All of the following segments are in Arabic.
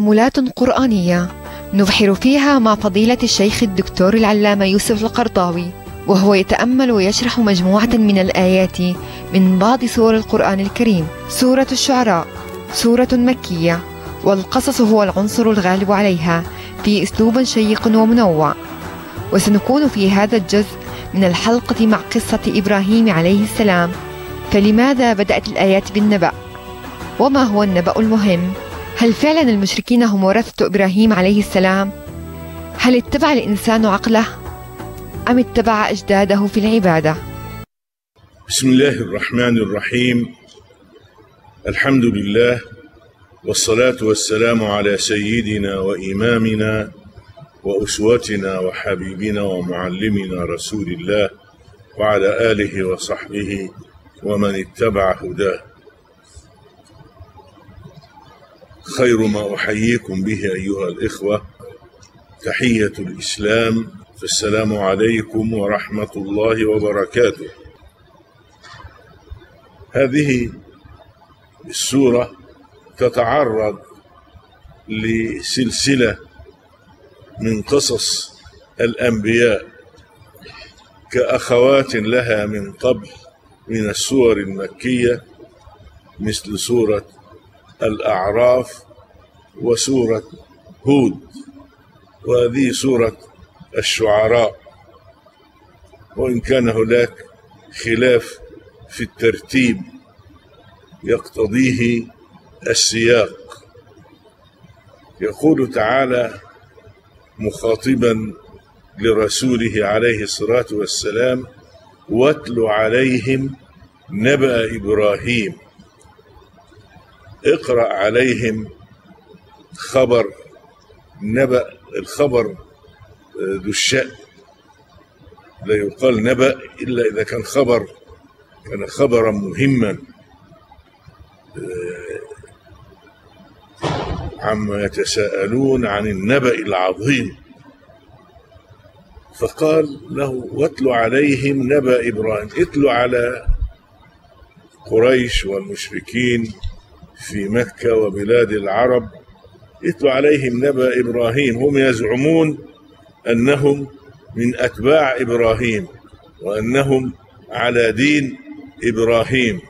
تأملات قرآنية نبحر فيها مع فضيلة الشيخ الدكتور العلامة يوسف القرطاوي وهو يتأمل ويشرح مجموعة من الآيات من بعض سور القرآن الكريم سورة الشعراء سورة مكية والقصص هو العنصر الغالب عليها في أسلوب شيق ومنوع وسنكون في هذا الجزء من الحلقة مع قصة إبراهيم عليه السلام فلماذا بدأت الآيات بالنبأ؟ وما هو النبأ المهم؟ هل فعلا المشركين هم ورثة إبراهيم عليه السلام؟ هل اتبع الإنسان عقله؟ أم اتبع أجداده في العبادة؟ بسم الله الرحمن الرحيم الحمد لله والصلاة والسلام على سيدنا وإمامنا وأسوتنا وحبيبنا ومعلمنا رسول الله وعلى آله وصحبه ومن اتبع هداه خير ما أحييكم به أيها الإخوة. تحية الإسلام. فالسلام عليكم ورحمة الله وبركاته. هذه السورة تتعرض لسلسلة من قصص الأنبياء كأخوات لها من قبل من السور المكية مثل سورة الأعراف وسورة هود وهذه سورة الشعراء. وإن كان هناك خلاف في الترتيب يقتضيه السياق. يقول تعالى مخاطبا لرسوله عليه الصلاة والسلام واتل عليهم نبأ إبراهيم. اقرأ عليهم خبر نبأ الخبر ذو الشأن. لا يقال نبأ إلا إذا كان خبر كان خبرا مهما. عما يتساءلون عن النبأ العظيم. فقال له واتل عليهم نبأ إبراهيم. اتل على قريش والمشركين. في مكة وبلاد العرب اتل عليهم نبأ إبراهيم هم يزعمون أنهم من أتباع إبراهيم وأنهم على دين إبراهيم.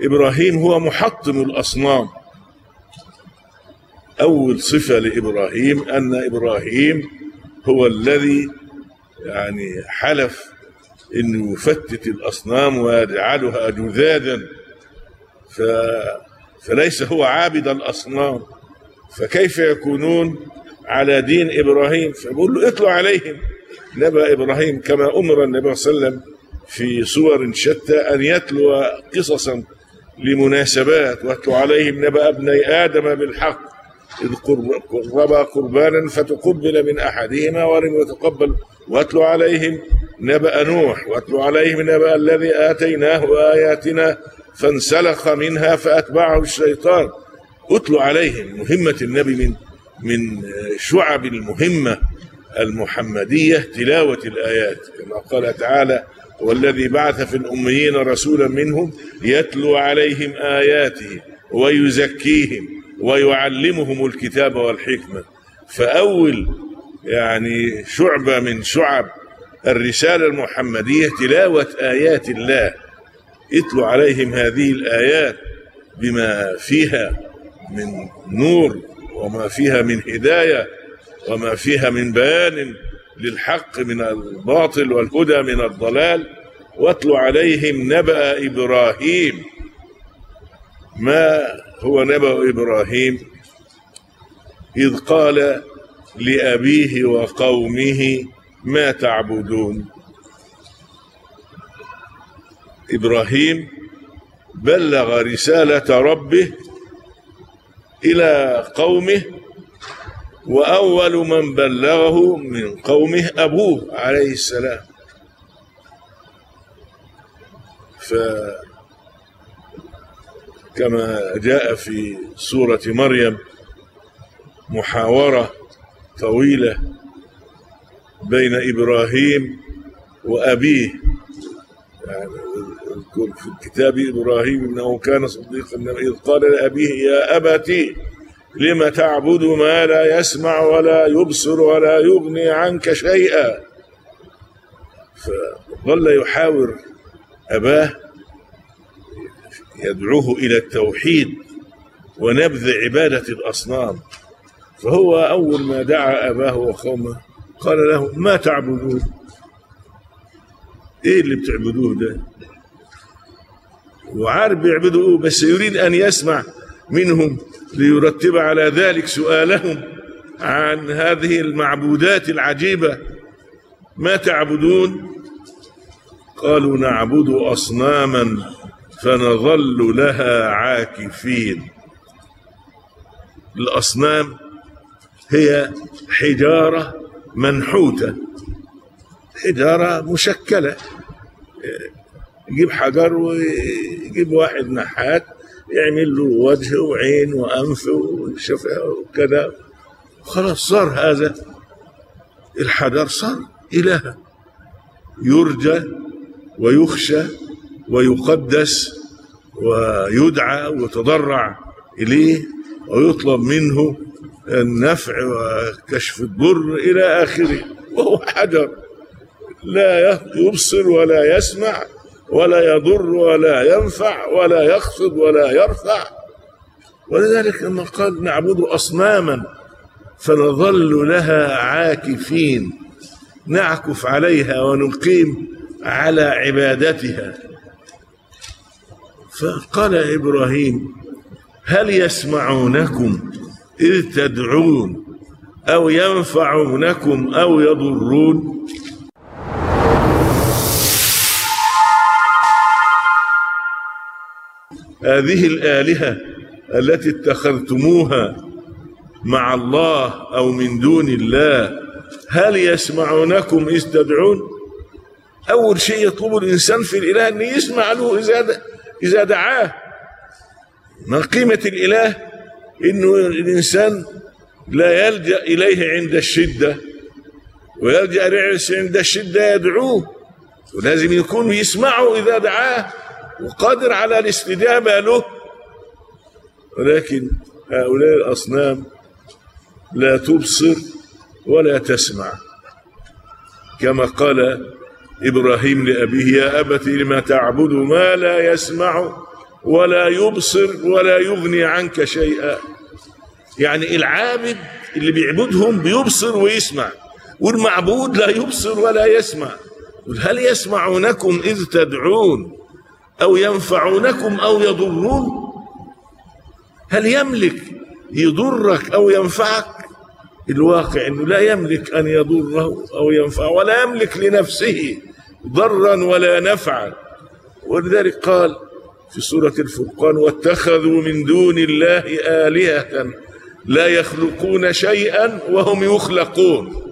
وإبراهيم هو محطم الأصنام. أول صفة لإبراهيم أن إبراهيم هو الذي يعني حلف أنه يفتت الأصنام ويجعلها جذاذا فليس هو عابد الأصنام فكيف يكونون على دين إبراهيم؟ فبقول له اطلع عليهم. نبأ إبراهيم كما أمر النبي صلى الله عليه وسلم في صور شتى أن يتلو قصصا لمناسبات واتلو عليهم نبأ ابني آدم بالحق. إذ قربا قربانا فتقبل من أحدهما ولم يتقبل. واتلو عليهم نبأ نوح واتلو عليهم نبأ الذي آتيناه آياتنا فانسلخ منها فأتبعه الشيطان. اتلو عليهم مهمة النبي من من شعب المهمة المحمدية تلاوة الآيات. كما قال تعالى والذي بعث في الأميين رسولا منهم يتلو عليهم آياته ويزكيهم ويعلمهم الكتاب والحكمة. فأول يعني شعبة من شعب الرسالة المحمدية تلاوة آيات الله. اتلو عليهم هذه الآيات بما فيها من نور وما فيها من هداية وما فيها من بيان للحق من الباطل والهدى من الضلال واتل عليهم نبأ إبراهيم. ما هو نبأ إبراهيم؟ إذ قال لأبيه وقومه ما تعبدون؟ إبراهيم بلغ رسالة ربه إلى قومه وأول من بلغه من قومه أبوه عليه السلام. فكما جاء في سورة مريم محاورة طويلة بين إبراهيم وأبيه. واذكر في الكتاب إبراهيم إنه كان صديقا إذ قال لأبيه يا أبتي لم تعبد ما لا يسمع ولا يبصر ولا يغني عنك شيئا؟ فظل يحاور أباه يدعوه إلى التوحيد ونبذ عبادة الأصنام. فهو أول ما دعا أباه وقومه قال له ما تعبدون؟ إيه اللي بتعبدوه ده؟ وعارف بيعبدوا بس يريد أن يسمع منهم ليرتب على ذلك سؤالهم عن هذه المعبودات العجيبة. ما تعبدون؟ قالوا نعبد أصناما فنظل لها عاكفين. الأصنام هي حجارة منحوتة. حجارة مشكلة. يجيب حجر ويجيب واحد نحات يعمل له وجه وعين وأنف وشفة وكذا. خلاص صار هذا. الحجر صار إله يرجى ويخشى ويقدس ويدعى ويتضرع إليه ويطلب منه النفع وكشف الضر إلى آخره. وهو حجر. لا يبصر ولا يسمع ولا يضر ولا ينفع ولا يخفض ولا يرفع. ولذلك لما قال نعبد أصناما فنظل لها عاكفين نعكف عليها ونقيم على عبادتها. فقال إبراهيم هل يسمعونكم إذ تدعون أو ينفعونكم أو يضرون؟ هذه الآلهة التي اتخذتموها مع الله أو من دون الله هل يسمعونكم إذ تدعون؟ أول شيء يطلب الإنسان في الإله أن يسمع له إذا إذا دعاه. ما قيمة الإله؟ إنه الإنسان لا يلجأ إليه عند الشدة ويلجأ إليه عند الشدة يدعوه ولازم يكون يسمعه إذا دعاه. وقادر على الاستجابة له ولكن هؤلاء الأصنام لا تبصر ولا تسمع. كما قال إبراهيم لأبيه يا أبت لما تعبد ما لا يسمع ولا يبصر ولا يغني عنك شيئا؟ يعني العابد اللي بيعبدهم بيبصر ويسمع والمعبود لا يبصر ولا يسمع. هل يسمعونكم إذ تدعون؟ أو ينفعونكم أو يضرون. هل يملك يضرك أو ينفعك؟ الواقع أنه لا يملك أن يضره أو ينفع ولا يملك لنفسه ضرا ولا نفعا. ولذلك قال في سورة الفرقان واتخذوا من دون الله آلهة لا يخلقون شيئا وهم يخلقون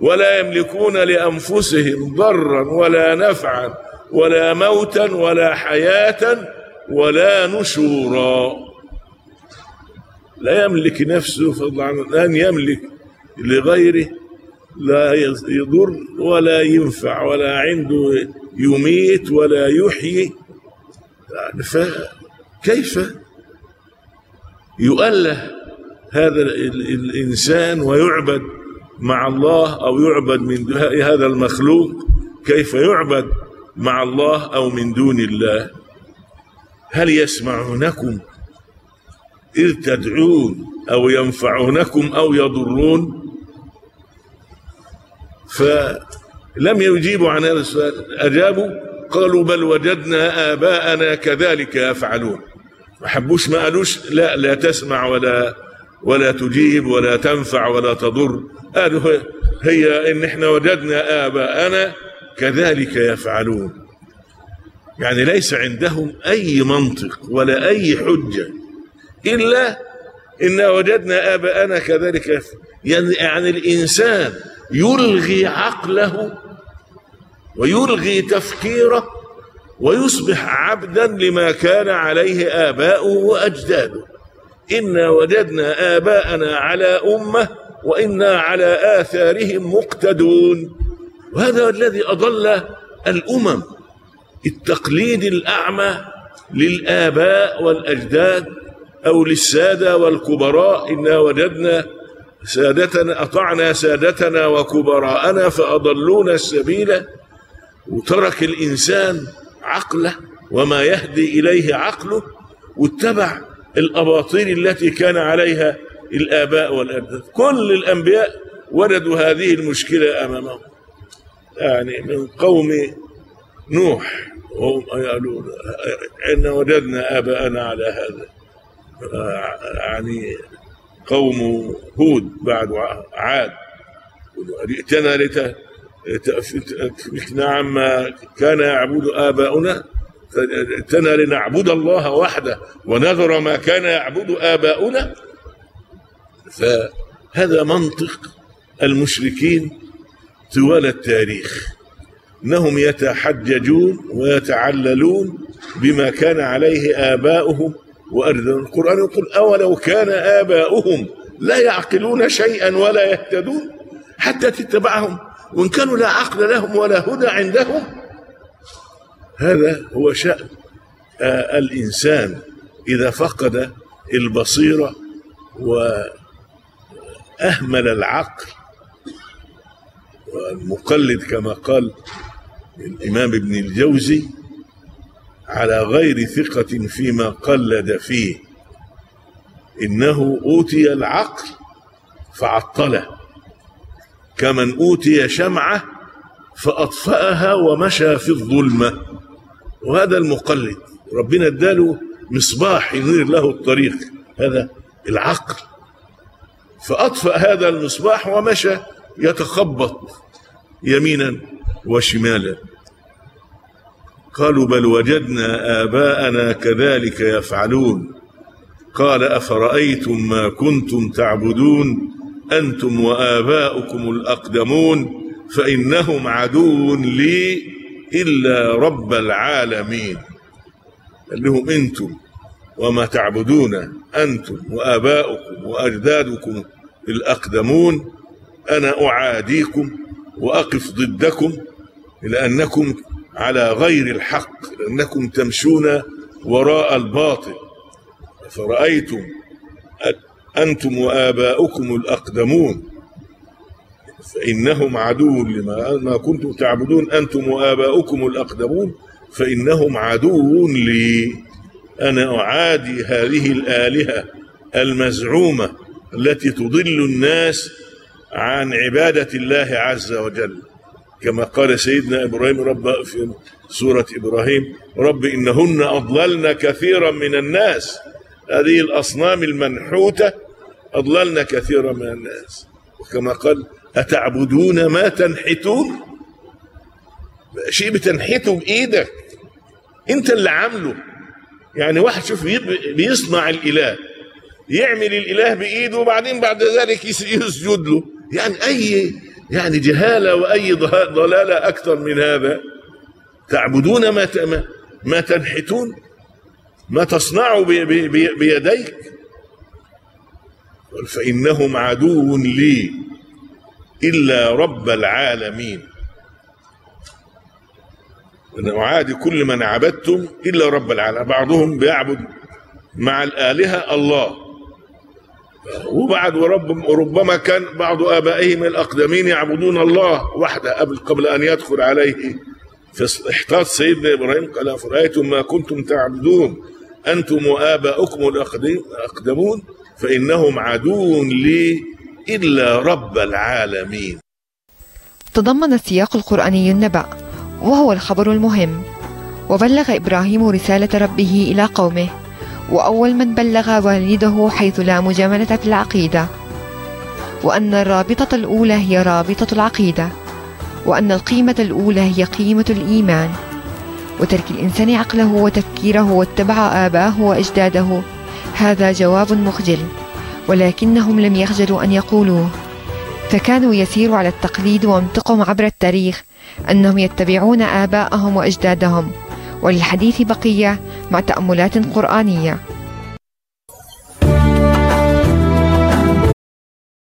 ولا يملكون لأنفسهم ضرا ولا نفعا. ولا موتا ولا حياة ولا نشورا. لا يملك نفسه فضلا عن أن يملك لغيره لا يضر ولا ينفع ولا عنده يميت ولا يحيي. يعني فكيف يؤله هذا الإنسان ويعبد مع الله أو يعبد من هذا المخلوق؟ كيف يعبد؟ مع الله أو من دون الله. هل يسمعونكم إذ تدعون أو ينفعونكم أو يضرون؟ فلم يجيبوا عن هذا السؤال. أجابوا قالوا بل وجدنا آباءنا كذلك يفعلون. ما حبوش ما قالوش لا لا تسمع ولا ولا تجيب ولا تنفع ولا تضر. قالوا هي إن إحنا وجدنا آباءنا كذلك يفعلون. يعني ليس عندهم أي منطق ولا أي حجة إلا إن وجدنا آباءنا كذلك يعني, يعني الإنسان يلغي عقله ويلغي تفكيره ويصبح عبدا لما كان عليه آباؤه وأجداده. إنا وجدنا آباءنا على أمة وإنا على آثارهم مقتدون. وهذا الذي أضل الأمم التقليد الأعمى للآباء والأجداد أو للسادة والكبراء. إنا وجدنا سادتنا أطعنا سادتنا وكبراءنا فأضلونا السبيل. وترك الإنسان عقله وما يهدي إليه عقله واتبع الأباطيل التي كان عليها الآباء والأجداد. كل الأنبياء وجدوا هذه المشكلة أمامهم. يعني من قوم نوح وهم يقولون إن وجدنا آباءنا على هذا. يعني قوم هود بعد عاد. ائتنا لت عما كان يعبد آباؤنا؟ ائتنا لنعبد الله وحده ونذر ما كان يعبد آباؤنا؟ فهذا منطق المشركين طوال التاريخ. انهم يتحججون ويتعللون بما كان عليه آباؤهم وارذلون القرآن يقول أولو كان آباؤهم لا يعقلون شيئا ولا يهتدون حتى تتبعهم وإن كانوا لا عقل لهم ولا هدى عندهم. هذا هو شأن آه الإنسان إذا فقد البصيرة وأهمل العقل والمقلد كما قال الإمام ابن الجوزي على غير ثقة فيما قلد فيه. إنه أوتي العقل فعطله. كمن أوتي شمعة فأطفأها ومشى في الظلمة. وهذا المقلد ربنا اداله مصباح ينير له الطريق هذا العقل. فأطفأ هذا المصباح ومشى يتخبط يمينا وشمالا. قالوا بل وجدنا آباءنا كذلك يفعلون. قال أفرأيتم ما كنتم تعبدون؟ أنتم وآباؤكم الأقدمون فإنهم عدو لي إلا رب العالمين. قال لهم أنتم وما تعبدون؟ أنتم وآباؤكم وأجدادكم الأقدمون. أنا أعاديكم وأقف ضدكم لأنكم على غير الحق لأنكم تمشون وراء الباطل. فرأيتم أنتم وآباؤكم الأقدمون؟ فإنهم عدو لما ما كنتم تعبدون أنتم وآباؤكم الأقدمون فإنهم عدو لي. أنا أعادي هذه الآلهة المزعومة التي تضل الناس عن عبادة الله عز وجل. كما قال سيدنا إبراهيم رب في سورة إبراهيم رب إنهن أضللن كثيرا من الناس. هذه الأصنام المنحوتة أضللن كثيرا من الناس. وكما قال أتعبدون ما تنحتون؟ شيء بتنحته بإيدك. أنت اللي عامله. يعني واحد شوف بيصنع الإله. يعمل الإله بإيده وبعدين بعد ذلك يسجد له. يعني أي يعني جهالة وأي ضلالة أكثر من هذا. تعبدون ما ما تنحتون؟ ما تصنع بيديك؟ فإنهم عدو لي إلا رب العالمين. أنا أعادي كل من عبدتم إلا رب العالمين. بعضهم بيعبد مع الآلهة الله. وبعد ورب ربما كان بعض آبائهم الأقدمين يعبدون الله وحده قبل قبل أن يدخل عليه. في سيدنا إبراهيم قال أفرأيتم ما كنتم تعبدون؟ أنتم وآباؤكم الأقدمون؟ فإنهم عدو لي إلا رب العالمين. تضمن السياق القرآني النبأ وهو الخبر المهم. وبلغ إبراهيم رسالة ربه إلى قومه. وأول من بلغ والده حيث لا مجاملة في العقيدة وأن الرابطة الأولى هي رابطة العقيدة وأن القيمة الأولى هي قيمة الإيمان وترك الإنسان عقله وتفكيره واتبع آباه وأجداده. هذا جواب مخجل ولكنهم لم يخجلوا أن يقولوه. فكانوا يسيروا على التقليد ومنطقهم عبر التاريخ أنهم يتبعون آباءهم وأجدادهم. وللحديث بقية مع تأملات قرآنية.